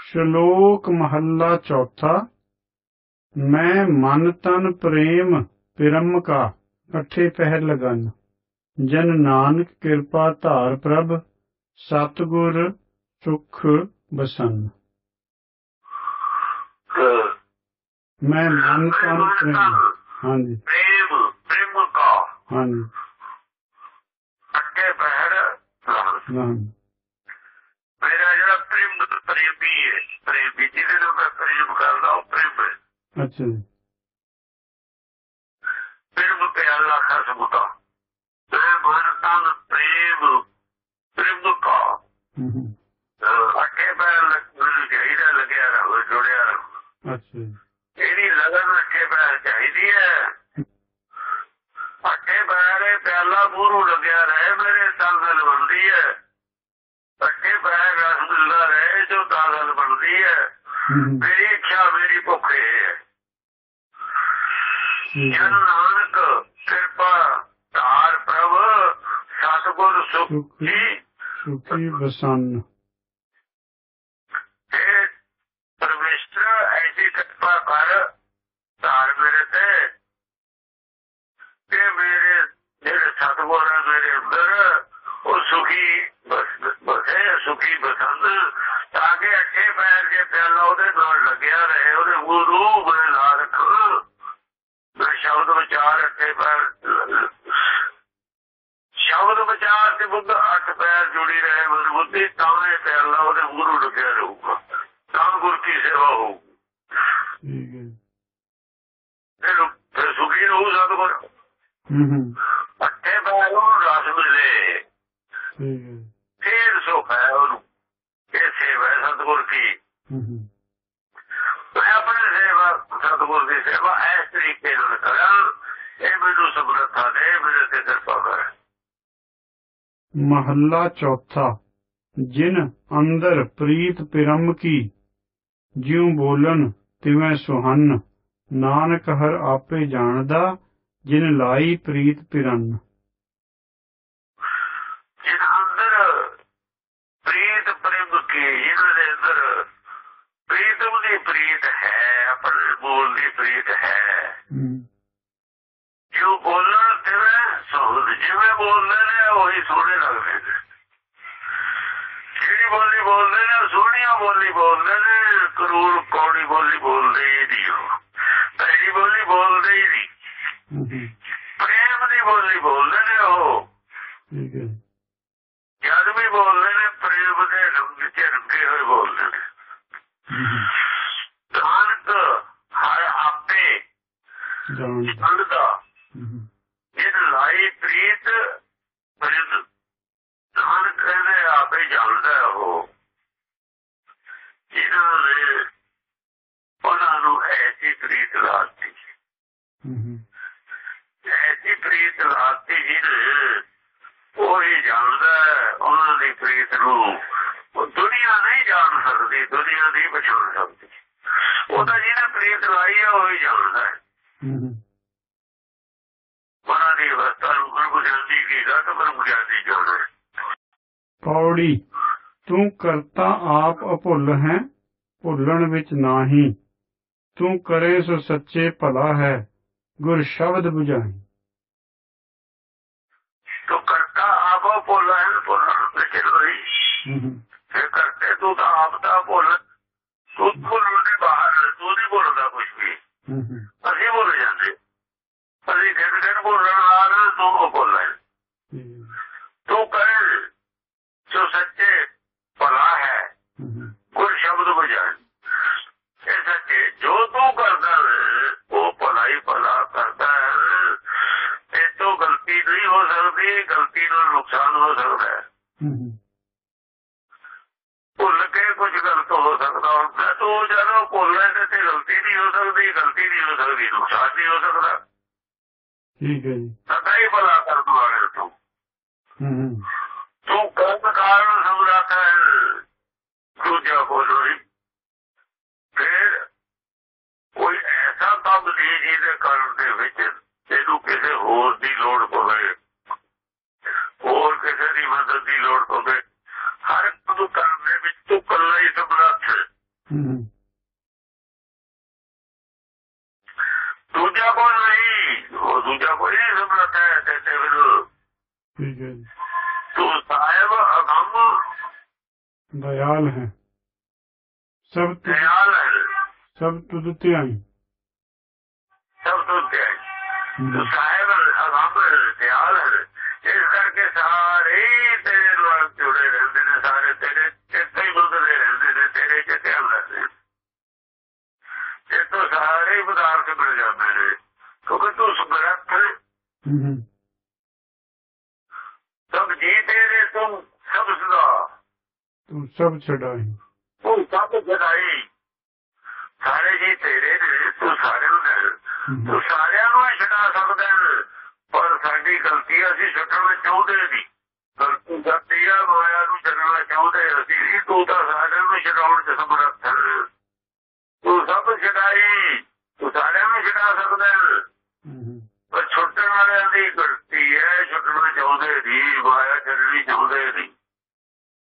ਸ਼ਲੋਕ ਮਹੱਲਾ ਚੌਥਾ ਮੈਂ ਮਨ ਤਨ ਪ੍ਰੇਮ ਪਿਰਮ ਕਾ ਇਕੱਠੇ ਪਹਿਰ ਲਗਨ ਜਨ ਨਾਨਕ ਕਿਰਪਾ ਧਾਰ ਪ੍ਰਭ ਸਤਗੁਰ ਸੁਖ ਬਸਨ ਮੈਂ ਮਨ ਤਨ ਪ੍ਰੇਮ ਹਾਂਜੀ। ਪ੍ਰੇਮ ਪ੍ਰੇਮ ਕਾ। ਹਾਂਜੀ। ਅੱਗੇ ਪਹਿਰ ਲਾਹਣ। ਅੱਛਾ ਜੀ। ਪ੍ਰੇਮ ਪਿਆਲਾ ਖਸਮ ਦਾ ਮੈਂ ਮਨ ਤਨ ਪ੍ਰੇਮ ਪ੍ਰੇਮ ਕਾ ਹੂੰ ਹੂੰ। ਅਹ ਅੱਗੇ ਪੈਰ ਲੱਗ- ਮੈਨੂੰ ਚਾਹੀਦਾ ਲੱਗਿਆ ਰਹੋ ਜੁੜਿਆ ਰਹੋ ਅੱਛਾ ਜੀ। ਇਹਦੀ ਲਗਨ ਅੱਗੇ ਪੈਰ ਚਾਹੀਦੀ ਹੈ। ਅੱਗੇ ਪੈਰ ਪਿਆਲਾ ਮੂਹਰੋਂ ਲੱਗਿਆ ਰਹੇ ਮੇਰੇ ਨਾਲ ਬਣਦੀ ਹੈ। ਅੱਗੇ ਪੈਰ ਰਸਗੁੱਲਾ ਰਹੇ ਜੋ ਤਾਗਲ ਬਣਦੀ ਹੈ। ਮੇਰੀ ਇੱਛਾ ਮੇਰੀ ਭੁੱਖ ਹੈ। ਜਨ ਨਾਨਕ ਕਿਰਪਾ ਧਾਰ ਪ੍ਰਭ ਸਤਗੁਰ ਸੁਖ ਸੁਖੀ। ਬਸਨ ਤੇ ਪਰਮੇਸ਼ਰ ਐਸੀ ਕਿਰਪਾ ਕਰ ਧਾਰ ਮੇਰੇ ਤੇ। ਕਿ ਮੇਰੇ ਜਿਹੜੇ ਸਤਗੁਰ ਹੈ ਮੇਰੇ ਅੰਦਰ ਉਹ ਸੁਖੀ ਬਸ- ਬਸੇ ਸੁਖੀ ਬਸੰਦ ਤਾਂ ਕਿ ਅੱਗੇ ਪੈਰ ਜੇ ਪਿਆਲਾ ਉਹਦੇ ਨਾਲ ਲੱਗਿਆ ਰਹੇ ਉਹਦੇ ਗੁਰੂ ਬਣੇ ਲਾ ਰੱਖ ਮੈਂ ਸ਼ਬਦ ਅੱਗੇ ਪੈਰ ਸ਼ਬਦ ਵਿਚਾਰ ਤੇ ਬੁੱਧ ਅੱਠ ਪੈਰ ਜੁੜੀ ਰਹੇ ਬੁੱਧੀ ਤਾਂ ਇਹ ਪਿਆਲਾ ਉਹਦੇ ਗੁਰੂ ਲੱਗਿਆ ਰਹੂਗਾ। ਤਾਂ ਗੁਰ ਕੀ ਸੇਵਾ ਠੀਕ ਹੈ ਫਿਰ ਸੁਖੀ ਰਹੂ ਸਤਗੁਰ। ਹੂੰ ਹੂੰ। ਅੱਠੇ ਪੈਰ ਨੂੰ ਰਸ ਮਿਲੇ। ਠੀਕ ਹੈ। ਫੇਰ ਸੁਖ ਹੈ ਉਹਨੂੰ। ਇਹ ਸੇਵਾ ਸਤਗੁਰ ਕੀ। ਹੂੰ ਹੂੰ। ਮੈਂ ਆਪਣੀ ਸੇਵਾ ਸਤਗੁਰ ਦੀ ਸੇਵਾ ਇਸ ਤਰੀਕੇ ਨਾਲ ਕਰਾਂ। ਇਹ ਮੈਨੂੰ ਸਮਰੱਥਾ ਦੇ ਮੇਰੇ ਤੇ ਕਿਰਪਾ ਕਰ। ਮਹੱਲਾ ਚੌਥਾ ਜਿਨ ਅੰਦਰ ਪ੍ਰੀਤ ਪਿਰਮ ਕੀ ਜਿਉ ਬੋਲਨ ਤਿਵੇਂ ਸੁਹਨ ਨਾਨਕ ਹਰ ਆਪੇ ਜਾਣਦਾ ਜਿਨ ਲਾਈ ਪ੍ਰੀਤ ਪਿਰਨ। ਜਿਨ ਅੰਦਰ ਪ੍ਰੀਤ ਪ੍ਰੇਮ ਕੀ ਇਹਨਾਂ ਦੇ ਅੰਦਰ ਪ੍ਰੀਤਮ ਦੀ ਪ੍ਰੀਤ ਹੈ ਆਪਣੇ ਬੋਲ ਦੀ ਪ੍ਰੀਤ ਹੈ। ਬੋਲਣ ਤੇ ਸੋਹਣ ਜਿਵੇਂ ਬੋਲਦੇ ਨੇ ਉਹੀ ਸੋਹਣੇ ਲੱਗਦੇ ਨੇ। ਜਿਹੜੀ ਬੋਲੀ ਬੋਲਦੇ ਨੇ ਸੋਹਣੀਆਂ ਬੋਲੀ ਬੋਲਦੇ ਨੇ ਕਰੂਰ ਕੌੜੀ ਬੋਲੀ ਬੋਲਦੇ ਹੀ ਨਹੀਂ ਉਹ। ਪਹਿਲੀ ਬੋਲੀ ਬੋਲਦੇ ਹੀ ਨਹੀਂ। ਪ੍ਰੇਮ ਦੀ ਬੋਲੀ ਬੋਲਦੇ ਨੇ ਉਹ। ਠੀਕ ਹੈ। ਜਦ ਵੀ ਬੋਲਦੇ ਨੇ ਪ੍ਰੇਮ ਦੇ ਰੰਗ ਚ ਰੰਗੇ ਹੋਏ ਬੋਲਦੇ ਨੇ। ਨਾਨਕ ਹਰ ਆਪੇ ਜਾਣਦਾ ਜਾਣਦਾ ਲਾਈ ਪ੍ਰੀਤ ਪ੍ਰੀਤ ਨਾਨਕ ਕਹਿੰਦੇ ਆਪੇ ਜਾਣਦਾ ਉਹ। ਜਿਹਨਾਂ ਨੇ ਉਹਨਾਂ ਨੂੰ ਐਸੀ ਪ੍ਰੀਤ ਲਾਤੀ। ਐਸੀ ਪ੍ਰੀਤ ਲਾਤੀ ਜਿਹਨੇ ਉਹ ਹੀ ਜਾਣਦਾ ਹੈ, ਉਹਨਾਂ ਦੀ ਪ੍ਰੀਤ ਨੂੰ ਉਹ ਦੁਨੀਆ ਨਹੀਂ ਜਾਣ ਸਕਦੀ, ਦੁਨੀਆ ਨਹੀਂ ਪਛਾਣ ਸਕਦੀ ਉਹ ਤਾਂ ਜਿਹਨੇ ਪ੍ਰੀਤ ਲਾਈ ਹੈ ਉਹ ਹੀ ਜਾਣਦਾ ਹੈ ਹੂੰ ਹੂੰ, ਉਹਨਾਂ ਦੀ ਅਵਸਥਾ ਨੂੰ ਗੁਰੂ ਗਿਆਨੀ ਕੀ ਜਾਣੀ ਜਾਣਾ। ਪੌੜੀ ਤੂੰ ਕਰਤਾ ਆਪ ਅਭੁੱਲ ਹੈ ਭੁੱਲਣ ਵਿੱਚ ਨਾਹੀ। ਤੂੰ ਕਰੇ ਸੋ ਸੱਚੇ ਭਲਾ ਹੈ ਗੁਰ ਸ਼ਬਦ ਬੁਝਾਈ। ਤੂੰ ਕਰਤਾ ਆਪ ਅਭੁੱਲ ਹੈ ਭੁੱਲਣ ਵਿੱਚ ਨਾਹੀ। ਫਿਰ ਕਰਤੇ ਤੂੰ ਤਾਂ ਆਪ ਦਾ ਭੁੱਲ ਤੂੰ ਭੁੱਲਣ ਦੇ ਬਾਹਰ ਤੂੰ ਨਹੀਂ ਭੁੱਲਦਾ ਕੁਝ ਵੀ। ਅਸੀਂ ਭੁੱਲ ਜਾਂਦੇ। ਅਸੀਂ ਖੇਡ ਖੇਡ ਭੁੱਲਣ ਨਾਲ ਤੂੰ ਭੁੱਲ ਕੇ ਕੁਝ ਗਲਤ ਹੋ ਸਕਦਾ। ਹੁੰਦਾ ਤੂੰ ਜਦੋਂ ਭੁੱਲੇ ਤੇ ਤੇ ਗਲਤੀ ਨਹੀਂ ਹੋ ਸਕਦੀ ਗਲਤੀ ਨਹੀਂ ਹੋ ਸਕਦੀ ਨੁਕਸਾਨ ਨਹੀਂ ਹੋ ਸਕਦਾ। ਠੀਕ ਹੈ ਜੀ। ਸਦਾ ਹੀ ਭਲਾ ਕਰ ਦੁਆਰੇ ਤੂੰ। ਤੂੰ ਕਰਮ ਕਾਰਨ ਸਮਝਾਤਾ ਹੈ ਦੂਜਾ ਬੋਲੋ ਨਹੀਂ ਫਿਰ ਕੋਈ ਐਸਾ ਕੰਮ ਨਹੀਂ ਜਿਹਦੇ ਕਰਨ ਦੇ ਵਿੱਚ ਤੈਨੂੰ ਕਿਸੇ ਹੋਰ ਦੀ ਲੋੜ ਪਵੇ ਹੋਰ ਕਿਸੇ ਦੀ ਮਦਦ ਦੀ ਲੋੜ ਪਵੇ ਹਰ ਇੱਕ ਨੂੰ ਕਰਨ ਦੇ ਵਿੱਚ ਤੂੰ ਕੱਲਾ ਹੀ ਸਮਰੱਥ ਹੈ। ਹੂੰ ਦੂਜਾ ਕੋਈ ਨਹੀਂ ਉਹ ਦੂਜਾ ਕੋਈ ਨਹੀਂ ਸਮਰੱਥ ਹੈ ਤੇ ਤੇ ਫਿਰ ਠੀਕ ਹੈ ਜੀ ਤੂੰ ਸਾਹਿਬ ਅਗੰਮ ਦਇਆਲ ਹੈ ਸਭ ਤੁ ਦਿਆਲ ਹੈ ਸਭ ਤੁਧ ਧਿਆਈ ਸਭ ਤੋਂ ਤੇ ਹੂੰ, ਤੂੰ ਸਾਹਿਬ ਅਗੰਮ ਦਿਆਲ ਹੈ ਇਸ ਕਰਕੇ ਸਾਰੇ ਹੀ ਤੇਰੇ ਨਾਲ ਜੁੜੇ ਰਹਿੰਦੇ ਨੇ ਸਾਰੇ ਤੇਰੇ ਚਿੱਤੇ ਹੀ ਬੁੱਧਦੇ ਰਹਿੰਦੇ ਨੇ ਤੇਰੇ ਚਿੱਤੇ ਹੁੰਦੇ ਨੇ ਇਹ ਤੋਂ ਸਾਰੇ ਹੀ ਪਦਾਰਥ ਮਿਲ ਜਾਂਦੇ ਨੇ ਕਿਉਂਕਿ ਤੂੰ ਸਮਰੱਥ ਹੈ ਹੂੰ ਹੂੰ, ਸਭ ਜੀ ਤੇਰੇ ਤੂੰ ਸਭ ਸਦਾ। ਤੂੰ ਸਭ ਛਡਾਈ। ਤੂੰ ਸਭ ਜਦਾਈ ਸਾਰੇ ਜੀ ਤੇਰੇ ਨੇ ਤੂੰ ਸਾਰਿਆਂ ਨੂੰ ਦੇ ਤੂੰ ਸਾਰਿਆਂ ਨੂੰ ਛਡਾ ਸਕਦਾ ਪਰ ਸਾਡੀ ਗਲਤੀ ਅਸੀਂ ਛੱਡਣਾ ਚਾਹੁੰਦੇ ਨਹੀਂ। ਗਲਤੀ ਸਾਡੀ ਆ ਮਾਇਆ ਨੂੰ ਛੱਡਣਾ ਚਾਹੁੰਦੇ ਅਸੀਂ। ਤੂੰ ਤਾਂ ਸਾਰਿਆਂ ਨੂੰ ਛਡਾਉਣ ਚ ਸਮਰੱਥ ਹੈ ਤੂੰ ਸਭ ਛਡਾਈ ਤੂੰ ਸਾਰਿਆਂ ਨੂੰ ਛਡਾ ਸਕਦਾ ਹੈ ਹੂੰ ਹੂੰ, ਪਰ ਦੀ ਮਾਇਆ ਛੱਡਣੀ ਚਾਹੁੰਦੇ ਨਹੀਂ